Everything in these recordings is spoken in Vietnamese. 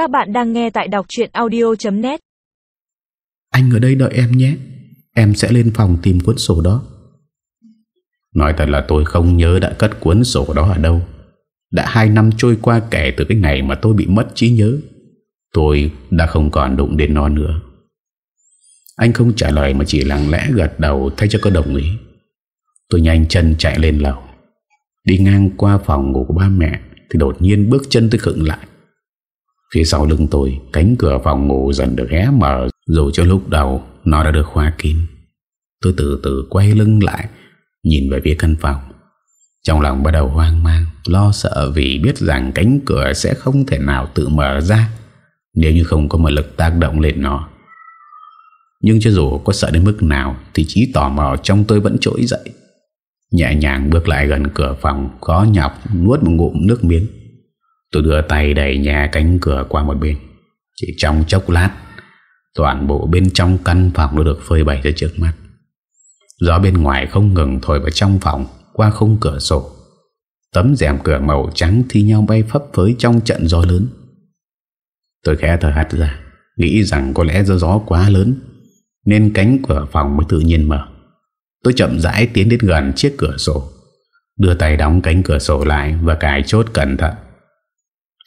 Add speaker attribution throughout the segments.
Speaker 1: Các bạn đang nghe tại đọc chuyện audio.net
Speaker 2: Anh ở đây đợi em nhé. Em sẽ lên phòng tìm cuốn sổ đó. Nói thật là tôi không nhớ đã cất cuốn sổ đó ở đâu. Đã hai năm trôi qua kể từ cái ngày mà tôi bị mất trí nhớ. Tôi đã không còn đụng đến nó nữa. Anh không trả lời mà chỉ lặng lẽ gật đầu thay cho có đồng ý. Tôi nhanh chân chạy lên lầu. Đi ngang qua phòng ngủ của ba mẹ Thì đột nhiên bước chân tôi khựng lại Phía sau lưng tôi, Cánh cửa phòng ngủ dần được hé mở, Dù cho lúc đầu Nó đã được khóa kín Tôi từ từ quay lưng lại, Nhìn về phía căn phòng. Trong lòng bắt đầu hoang mang, Lo sợ vì biết rằng cánh cửa Sẽ không thể nào tự mở ra Nếu như không có một lực tác động lên nó. Nhưng cho dù có sợ đến mức nào Thì trí tò mò trong tôi vẫn trỗi dậy. Nhẹ nhàng bước lại gần cửa phòng, Khó nhọc nuốt một ngụm nước miếng. Tôi đưa tay đẩy nhà cánh cửa qua một bên. Chỉ trong chốc lát, Toàn bộ bên trong căn phòng đã được phơi bày ra trước mắt. Gió bên ngoài không ngừng thổi vào trong phòng, Qua khung cửa sổ. Tấm rèm cửa màu trắng thi nhau bay phấp phới trong trận gió lớn. Tôi khẽ thở hắt ra, Nghĩ rằng có lẽ do gió quá lớn, Nên cánh cửa phòng mới tự nhiên mở. Tôi chậm rãi tiến đến gần chiếc cửa sổ, Đưa tay đóng cánh cửa sổ lại Và cài chốt cẩn thận.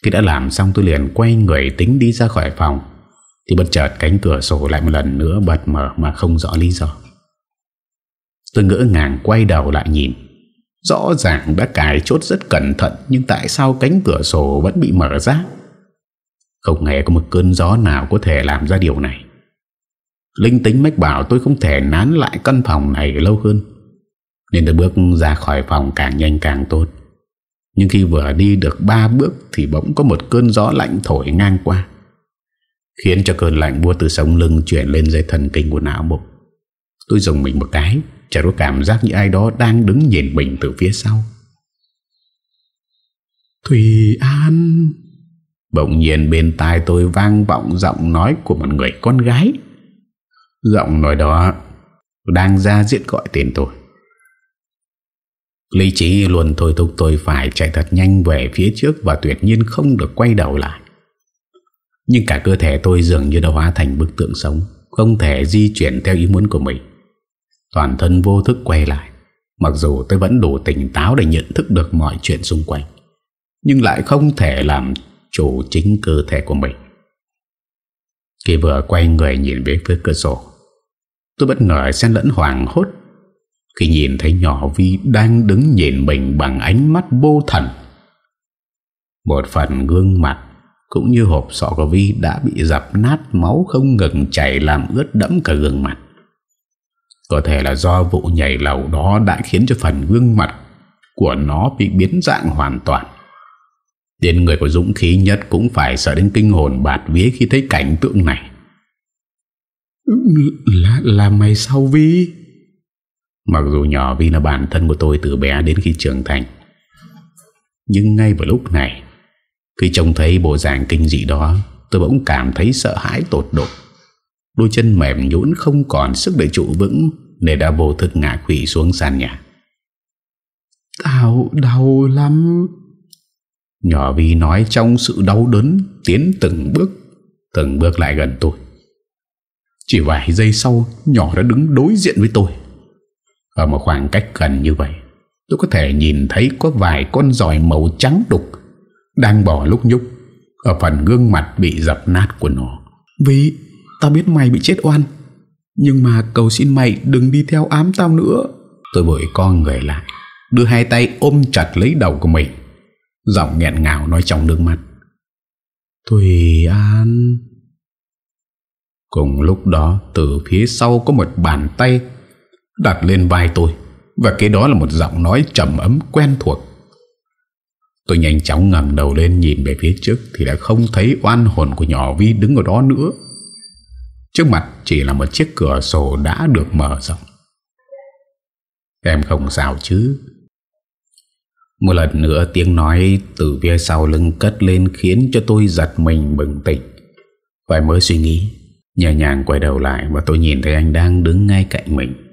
Speaker 2: Khi đã làm xong tôi liền quay người tính đi ra khỏi phòng. Thì bất chợt cánh cửa sổ lại một lần nữa bật mở mà không rõ lý do. Tôi ngỡ ngàng quay đầu lại nhìn. Rõ ràng đã cài chốt rất cẩn thận, Nhưng tại sao cánh cửa sổ vẫn bị mở ra? Không hề có một cơn gió nào có thể làm ra điều này. Linh tính mách bảo tôi không thể nán lại căn phòng này lâu hơn. Nên tôi bước ra khỏi phòng càng nhanh càng tốt. Nhưng khi vừa đi được ba bước Thì bỗng có một cơn gió lạnh thổi ngang qua, Khiến cho cơn lạnh buốt từ sống lưng chuyển lên dây thần kinh của não bộ. Tôi dùng mình một cái, Chả có cảm giác như ai đó đang đứng nhìn mình từ phía sau. Thùy An! Bỗng nhiên bên tai tôi vang vọng giọng nói của một người con gái. Giọng nói đó Đang ra diện gọi tên tôi. Lý trí luôn thôi thúc tôi phải chạy thật nhanh về phía trước Và tuyệt nhiên không được quay đầu lại. Nhưng cả cơ thể tôi dường như đã hóa thành bức tượng sống, Không thể di chuyển theo ý muốn của mình. Toàn thân vô thức quay lại, Mặc dù tôi vẫn đủ tỉnh táo để nhận thức được mọi chuyện xung quanh, Nhưng lại không thể làm chủ chính cơ thể của mình. Khi vừa quay người nhìn về phía cửa sổ, Tôi bất ngờ xen lẫn hoảng hốt khi nhìn thấy nhỏ Vi đang đứng nhìn mình bằng ánh mắt vô thần Một phần gương mặt cũng như hộp sọ của Vi đã bị dập nát máu không ngừng chảy làm ướt đẫm cả gương mặt. Có thể là do vụ nhảy lầu đó đã khiến cho phần gương mặt của nó bị biến dạng hoàn toàn. Đến người có dũng khí nhất cũng phải sợ đến kinh hồn bạt vía khi thấy cảnh tượng này. Là, là mày sao Vi? Mặc dù nhỏ Vi là bản thân của tôi từ bé đến khi trưởng thành. Nhưng ngay vào lúc này, khi trông thấy bộ dạng kinh dị đó, tôi bỗng cảm thấy sợ hãi tột độ. Đôi chân mềm nhũn không còn sức để trụ vững Nên đã vô thức ngã quỷ xuống sàn nhà Đau, đau lắm Nhỏ Vi nói trong sự đau đớn Tiến từng bước Từng bước lại gần tôi Chỉ vài giây sau Nhỏ đã đứng đối diện với tôi ở một khoảng cách gần như vậy, Tôi có thể nhìn thấy có vài con giòi màu trắng đục Đang bỏ lúc nhúc Ở phần gương mặt bị dập nát của nó. Vì Tao biết mày bị chết oan, Nhưng mà cầu xin mày đừng đi theo ám tao nữa. Tôi vội con người lại, Đưa hai tay ôm chặt lấy đầu của mình, Giọng nghẹn ngào nói trong nước mắt. Thùy An. Cùng lúc đó, Từ phía sau có một bàn tay Đặt lên vai tôi, Và cái đó là một giọng nói trầm ấm quen thuộc. Tôi nhanh chóng ngẩng đầu lên nhìn về phía trước Thì đã không thấy oan hồn của nhỏ Vi đứng ở đó nữa. Trước mặt chỉ là một chiếc cửa sổ đã được mở rộng. Em không sao chứ? Một lần nữa tiếng nói từ phía sau lưng cất lên khiến cho tôi giật mình bừng tỉnh. Phải mới suy nghĩ, Nhẹ nhàng quay đầu lại và tôi nhìn thấy anh đang đứng ngay cạnh mình.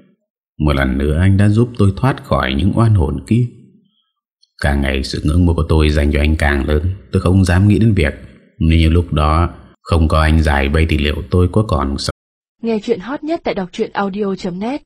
Speaker 2: Một lần nữa anh đã giúp tôi thoát khỏi những oan hồn kia. Càng ngày sự ngưỡng mộ của tôi dành cho anh càng lớn, Tôi không dám nghĩ đến việc Nếu như lúc đó không có anh giải bay thì liệu, tôi có còn sống
Speaker 3: Nghe chuyện hot nhất tại đọc audio.net